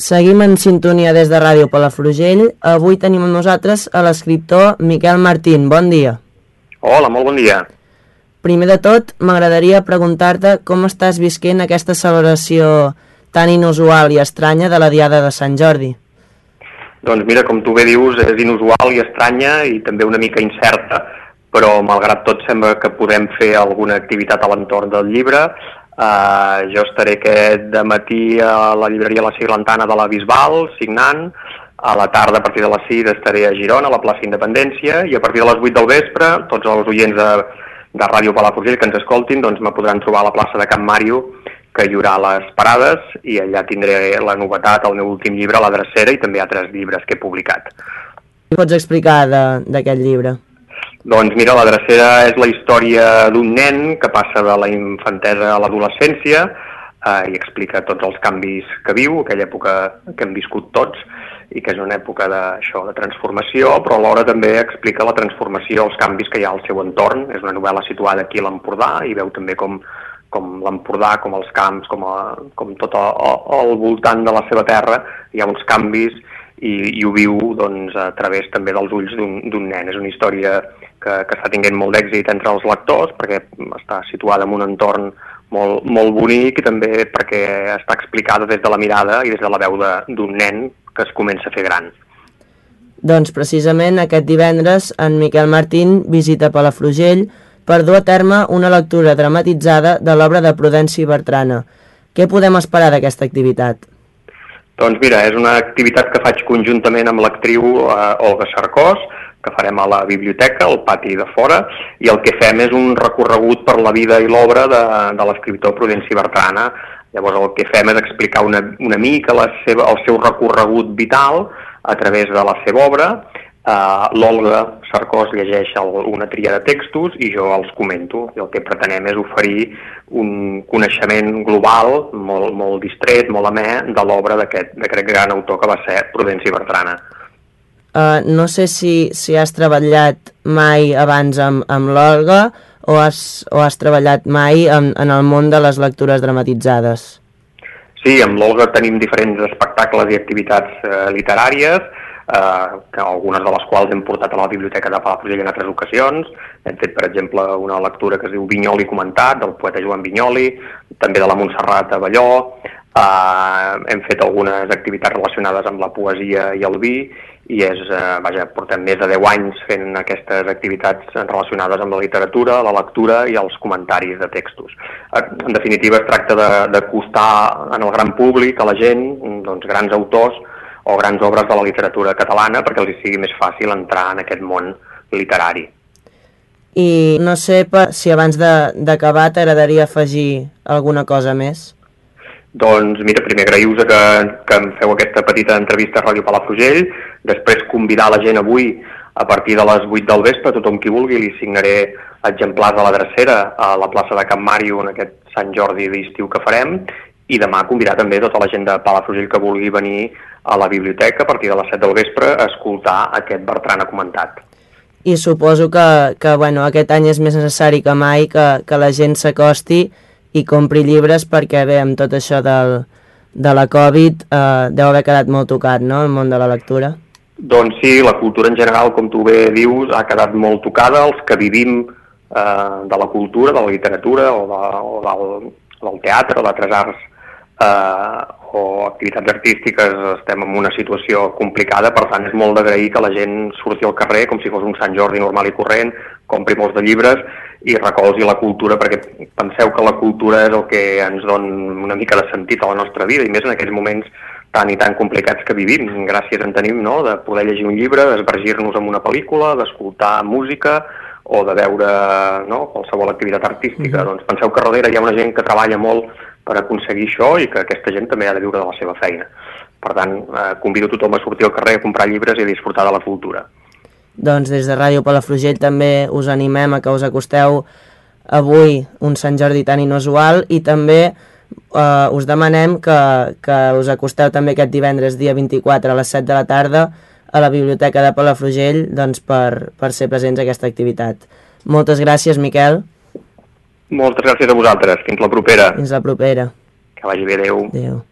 Seguim en sintonia des de Ràdio Palafrugell. Avui tenim amb nosaltres a l'escriptor Miquel Martín. Bon dia. Hola, molt bon dia. Primer de tot, m'agradaria preguntar-te com estàs visquent aquesta celebració tan inusual i estranya de la Diada de Sant Jordi. Doncs mira, com tu bé dius, és inusual i estranya i també una mica incerta, però malgrat tot sembla que podem fer alguna activitat a l'entorn del llibre, Uh, jo estaré aquest de matí a la llibreria La Siglantana de la Bisbal, signant, a la tarda, a partir de les 6, estaré a Girona, a la plaça Independència, i a partir de les 8 del vespre, tots els oients de, de Ràdio Palafrugell que ens escoltin, doncs me podran trobar a la plaça de Camp Màrio, que hi haurà les parades, i allà tindré la novetat, el meu últim llibre, La Drecera, i també altres llibres que he publicat. Què pots explicar d'aquest llibre? Doncs mira, la drecera és la història d'un nen que passa de la infantesa a l'adolescència eh, i explica tots els canvis que viu, aquella època que hem viscut tots, i que és una època de, això, de transformació, però alhora també explica la transformació, els canvis que hi ha al seu entorn. És una novel·la situada aquí a l'Empordà i veu també com, com l'Empordà, com els camps, com, a, com tot el, el voltant de la seva terra, hi ha uns canvis i, i ho viu doncs, a través també dels ulls d'un nen. És una història que, que està tinguent molt d'èxit entre els lectors perquè està situada en un entorn molt, molt bonic i també perquè està explicada des de la mirada i des de la veu d'un nen que es comença a fer gran. Doncs precisament aquest divendres en Miquel Martín visita Palafrugell per dur a terme una lectura dramatitzada de l'obra de Prudenci Bertrana. Què podem esperar d'aquesta activitat? Doncs mira, és una activitat que faig conjuntament amb l'actriu eh, Olga Sarkós, que farem a la biblioteca, al pati de fora, i el que fem és un recorregut per la vida i l'obra de, de l'escriptor Prudenci Bertrana. Llavors el que fem és explicar una, una mica la seva, el seu recorregut vital a través de la seva obra. Uh, L'Olga Sarkós llegeix el, una tria de textos i jo els comento. I el que pretenem és oferir un coneixement global, molt, molt distret, molt amè, de l'obra d'aquest gran autor que va ser Prudenci Bertrana. Uh, no sé si, si has treballat mai abans amb, amb l'Olga o has, o has treballat mai en, en el món de les lectures dramatitzades. Sí, amb l'Olga tenim diferents espectacles i activitats eh, literàries, eh, que algunes de les quals hem portat a la Biblioteca de Palafrugell en altres ocasions. Hem fet, per exemple, una lectura que es diu Vinyoli comentat, del poeta Joan Vinyoli, també de la Montserrat Avelló, eh, hem fet algunes activitats relacionades amb la poesia i el vi, i és, eh, vaja, portem més de 10 anys fent aquestes activitats relacionades amb la literatura, la lectura i els comentaris de textos. Eh, en definitiva, es tracta d'acostar en el gran públic, a la gent, doncs, grans autors o grans obres de la literatura catalana perquè els sigui més fàcil entrar en aquest món literari. I no sé si abans d'acabar t'agradaria afegir alguna cosa més? Doncs mira, primer agraïu-vos que, que em feu aquesta petita entrevista a Ràdio Palafrugell, després convidar la gent avui a partir de les 8 del vespre, tothom qui vulgui, li signaré exemplars de la drecera a la plaça de Camp Màrio en aquest Sant Jordi d'estiu que farem, i demà convidar també tota la gent de Palafrugell que vulgui venir a la biblioteca a partir de les 7 del vespre a escoltar aquest Bertran ha comentat. I suposo que, que bueno, aquest any és més necessari que mai que, que la gent s'acosti i compri llibres perquè bé, amb tot això del, de la Covid eh, deu haver quedat molt tocat, no?, el món de la lectura. Doncs sí, la cultura en general, com tu bé dius, ha quedat molt tocada. Els que vivim eh, de la cultura, de la literatura o, de, o del, del teatre d'altres arts eh, o activitats artístiques estem en una situació complicada, per tant és molt d'agrair que la gent surti al carrer com si fos un Sant Jordi normal i corrent, compri molts de llibres i recolzi la cultura, perquè penseu que la cultura és el que ens dona una mica de sentit a la nostra vida, i més en aquells moments tan i tan complicats que vivim. Gràcies en tenim no? de poder llegir un llibre, d'esvergir-nos en una pel·lícula, d'escoltar música o de veure no? qualsevol activitat artística. Mm -hmm. Doncs penseu que darrere hi ha una gent que treballa molt per aconseguir això i que aquesta gent també ha de viure de la seva feina. Per tant, eh, convido tothom a sortir al carrer a comprar llibres i a disfrutar de la cultura. Doncs des de Ràdio Palafrugell també us animem a que us acosteu avui un Sant Jordi tan inusual i també eh, us demanem que, que us acosteu també aquest divendres dia 24 a les 7 de la tarda a la Biblioteca de Palafrugell doncs, per, per ser presents a aquesta activitat. Moltes gràcies, Miquel. Moltes gràcies a vosaltres. Fins la propera. Fins la propera. Que vagi bé. Adéu. Adéu.